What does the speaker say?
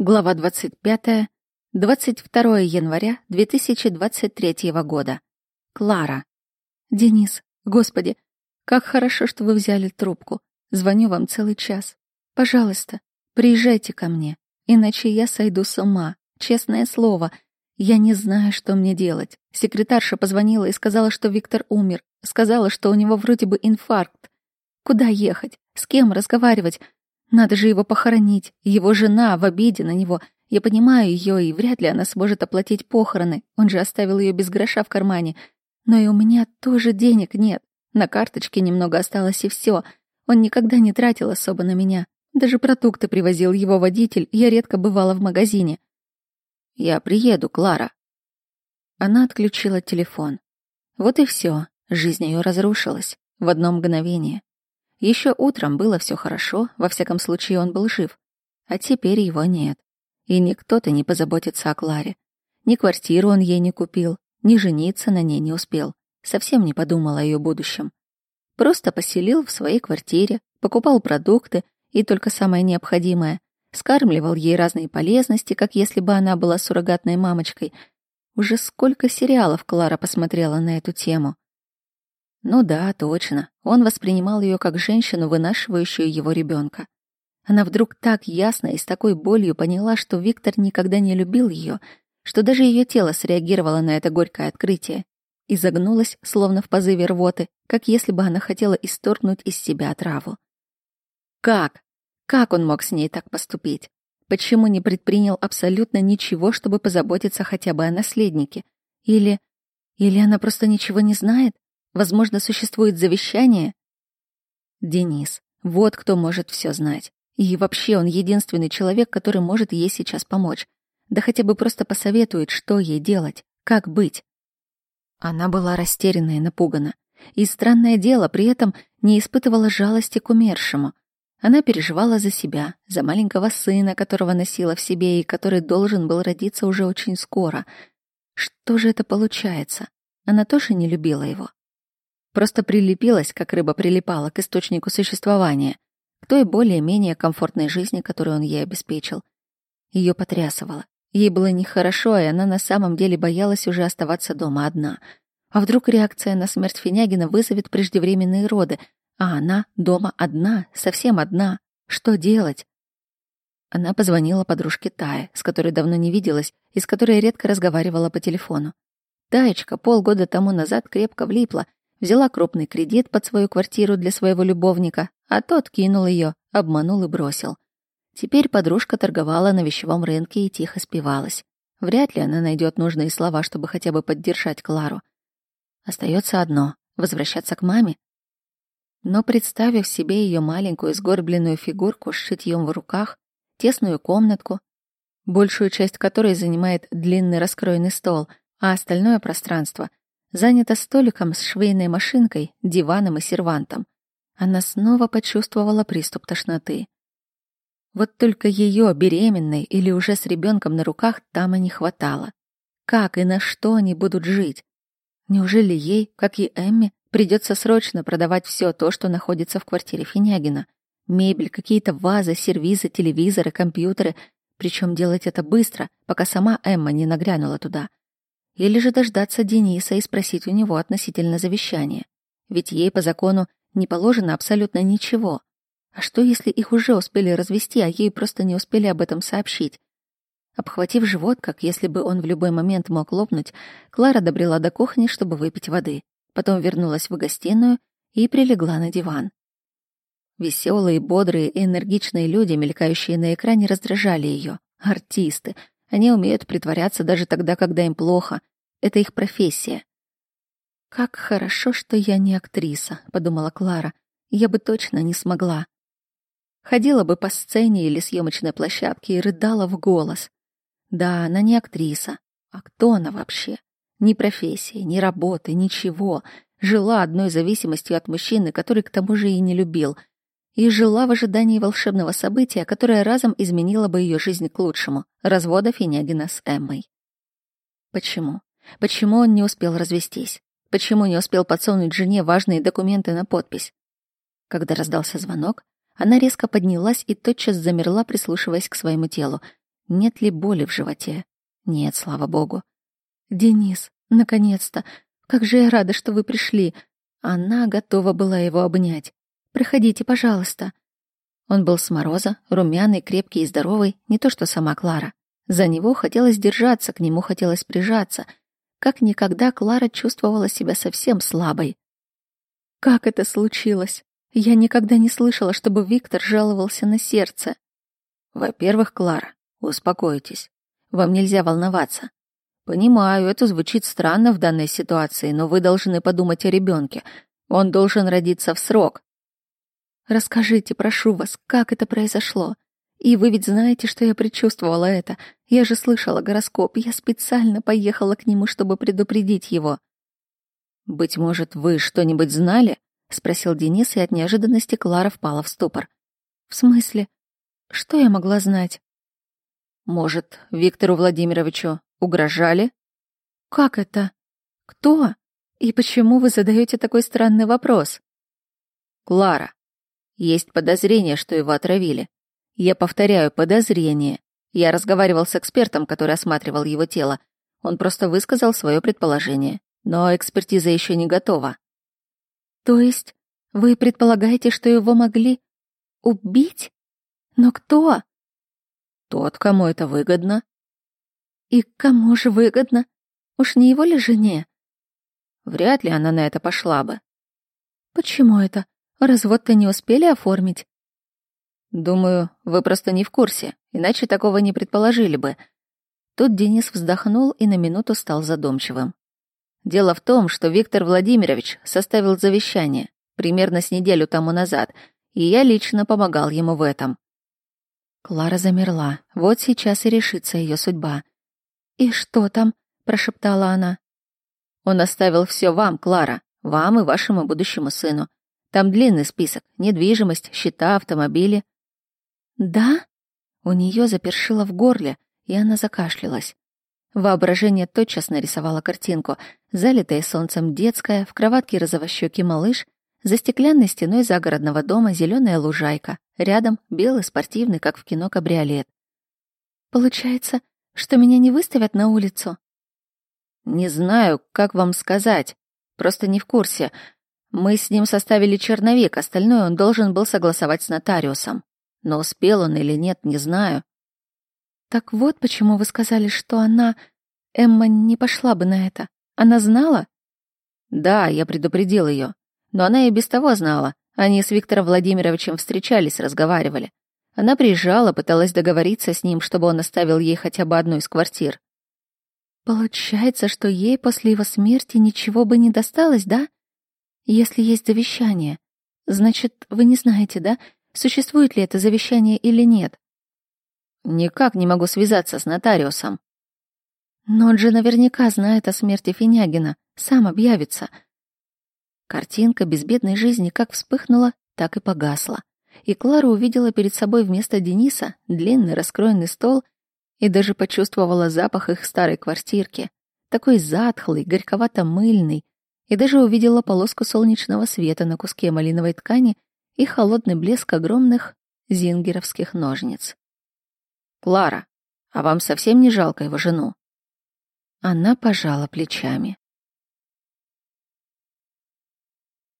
Глава 25. 22 января 2023 года. Клара. Денис, господи, как хорошо, что вы взяли трубку. Звоню вам целый час. Пожалуйста, приезжайте ко мне, иначе я сойду с ума. Честное слово, я не знаю, что мне делать. Секретарша позвонила и сказала, что Виктор умер. Сказала, что у него вроде бы инфаркт. Куда ехать? С кем разговаривать? Надо же его похоронить. Его жена в обиде на него. Я понимаю ее, и вряд ли она сможет оплатить похороны. Он же оставил ее без гроша в кармане. Но и у меня тоже денег нет. На карточке немного осталось и все. Он никогда не тратил особо на меня. Даже продукты привозил его водитель, я редко бывала в магазине. «Я приеду, Клара». Она отключила телефон. Вот и все. Жизнь ее разрушилась в одно мгновение. Еще утром было все хорошо, во всяком случае он был жив. А теперь его нет. И никто-то не позаботится о Кларе. Ни квартиру он ей не купил, ни жениться на ней не успел. Совсем не подумал о ее будущем. Просто поселил в своей квартире, покупал продукты и только самое необходимое. Скармливал ей разные полезности, как если бы она была суррогатной мамочкой. Уже сколько сериалов Клара посмотрела на эту тему. Ну да, точно. Он воспринимал ее как женщину, вынашивающую его ребенка. Она вдруг так ясно и с такой болью поняла, что Виктор никогда не любил ее, что даже ее тело среагировало на это горькое открытие и загнулось, словно в позыве рвоты, как если бы она хотела исторгнуть из себя отраву. Как? Как он мог с ней так поступить? Почему не предпринял абсолютно ничего, чтобы позаботиться хотя бы о наследнике? Или... Или она просто ничего не знает? Возможно, существует завещание? Денис. Вот кто может все знать. И вообще он единственный человек, который может ей сейчас помочь. Да хотя бы просто посоветует, что ей делать, как быть. Она была растеряна и напугана. И странное дело, при этом не испытывала жалости к умершему. Она переживала за себя, за маленького сына, которого носила в себе и который должен был родиться уже очень скоро. Что же это получается? Она тоже не любила его. Просто прилепилась, как рыба прилипала, к источнику существования, к той более-менее комфортной жизни, которую он ей обеспечил. Ее потрясывало. Ей было нехорошо, и она на самом деле боялась уже оставаться дома одна. А вдруг реакция на смерть Финягина вызовет преждевременные роды, а она дома одна, совсем одна. Что делать? Она позвонила подружке Тае, с которой давно не виделась и с которой редко разговаривала по телефону. Таечка полгода тому назад крепко влипла — взяла крупный кредит под свою квартиру для своего любовника, а тот кинул ее, обманул и бросил. Теперь подружка торговала на вещевом рынке и тихо спивалась. Вряд ли она найдет нужные слова, чтобы хотя бы поддержать Клару. Остается одно — возвращаться к маме. Но представив себе ее маленькую сгорбленную фигурку с шитьем в руках, тесную комнатку, большую часть которой занимает длинный раскроенный стол, а остальное пространство занята столиком с швейной машинкой, диваном и сервантом. Она снова почувствовала приступ тошноты. Вот только ее, беременной или уже с ребенком на руках, там и не хватало. Как и на что они будут жить? Неужели ей, как и Эмме, придется срочно продавать все то, что находится в квартире Финягина? Мебель, какие-то вазы, сервизы, телевизоры, компьютеры. Причем делать это быстро, пока сама Эмма не нагрянула туда. Или же дождаться Дениса и спросить у него относительно завещания. Ведь ей по закону не положено абсолютно ничего. А что, если их уже успели развести, а ей просто не успели об этом сообщить? Обхватив живот, как если бы он в любой момент мог лопнуть, Клара добрела до кухни, чтобы выпить воды. Потом вернулась в гостиную и прилегла на диван. Веселые, бодрые и энергичные люди, мелькающие на экране, раздражали ее. Артисты. Они умеют притворяться даже тогда, когда им плохо. Это их профессия. «Как хорошо, что я не актриса», — подумала Клара. «Я бы точно не смогла». Ходила бы по сцене или съемочной площадке и рыдала в голос. Да, она не актриса. А кто она вообще? Ни профессии, ни работы, ничего. Жила одной зависимостью от мужчины, который к тому же и не любил — и жила в ожидании волшебного события, которое разом изменило бы ее жизнь к лучшему — развода Финягина с Эммой. Почему? Почему он не успел развестись? Почему не успел подсунуть жене важные документы на подпись? Когда раздался звонок, она резко поднялась и тотчас замерла, прислушиваясь к своему телу. Нет ли боли в животе? Нет, слава богу. «Денис, наконец-то! Как же я рада, что вы пришли!» Она готова была его обнять. «Проходите, пожалуйста!» Он был с мороза, румяный, крепкий и здоровый, не то что сама Клара. За него хотелось держаться, к нему хотелось прижаться. Как никогда Клара чувствовала себя совсем слабой. Как это случилось? Я никогда не слышала, чтобы Виктор жаловался на сердце. Во-первых, Клара, успокойтесь. Вам нельзя волноваться. Понимаю, это звучит странно в данной ситуации, но вы должны подумать о ребенке. Он должен родиться в срок. Расскажите, прошу вас, как это произошло? И вы ведь знаете, что я предчувствовала это. Я же слышала гороскоп, я специально поехала к нему, чтобы предупредить его. Быть может, вы что-нибудь знали? спросил Денис, и от неожиданности Клара впала в ступор. В смысле? Что я могла знать? Может, Виктору Владимировичу Угрожали? Как это? Кто? И почему вы задаете такой странный вопрос? Клара. Есть подозрение, что его отравили. Я повторяю, подозрение. Я разговаривал с экспертом, который осматривал его тело. Он просто высказал свое предположение. Но экспертиза еще не готова. То есть вы предполагаете, что его могли убить? Но кто? Тот, кому это выгодно. И кому же выгодно? Уж не его ли жене? Вряд ли она на это пошла бы. Почему это? Развод-то не успели оформить? Думаю, вы просто не в курсе, иначе такого не предположили бы. Тут Денис вздохнул и на минуту стал задумчивым. Дело в том, что Виктор Владимирович составил завещание примерно с неделю тому назад, и я лично помогал ему в этом. Клара замерла. Вот сейчас и решится ее судьба. «И что там?» — прошептала она. «Он оставил все вам, Клара, вам и вашему будущему сыну. Там длинный список. Недвижимость, счета, автомобили». «Да?» У нее запершило в горле, и она закашлялась. Воображение тотчас нарисовало картинку. Залитая солнцем детская, в кроватке розовощёкий малыш, за стеклянной стеной загородного дома зеленая лужайка, рядом белый спортивный, как в кино, кабриолет. «Получается, что меня не выставят на улицу? Не знаю, как вам сказать. Просто не в курсе. Мы с ним составили черновик, остальное он должен был согласовать с нотариусом. Но успел он или нет, не знаю. Так вот почему вы сказали, что она... Эмма не пошла бы на это. Она знала? Да, я предупредил ее. Но она и без того знала. Они с Виктором Владимировичем встречались, разговаривали. Она приезжала, пыталась договориться с ним, чтобы он оставил ей хотя бы одну из квартир. Получается, что ей после его смерти ничего бы не досталось, да? Если есть завещание. Значит, вы не знаете, да, существует ли это завещание или нет? Никак не могу связаться с нотариусом. Но он же наверняка знает о смерти Финягина, сам объявится. Картинка безбедной жизни как вспыхнула, так и погасла и Клара увидела перед собой вместо Дениса длинный раскроенный стол и даже почувствовала запах их старой квартирки, такой затхлый, горьковато-мыльный, и даже увидела полоску солнечного света на куске малиновой ткани и холодный блеск огромных зингеровских ножниц. «Клара, а вам совсем не жалко его жену?» Она пожала плечами.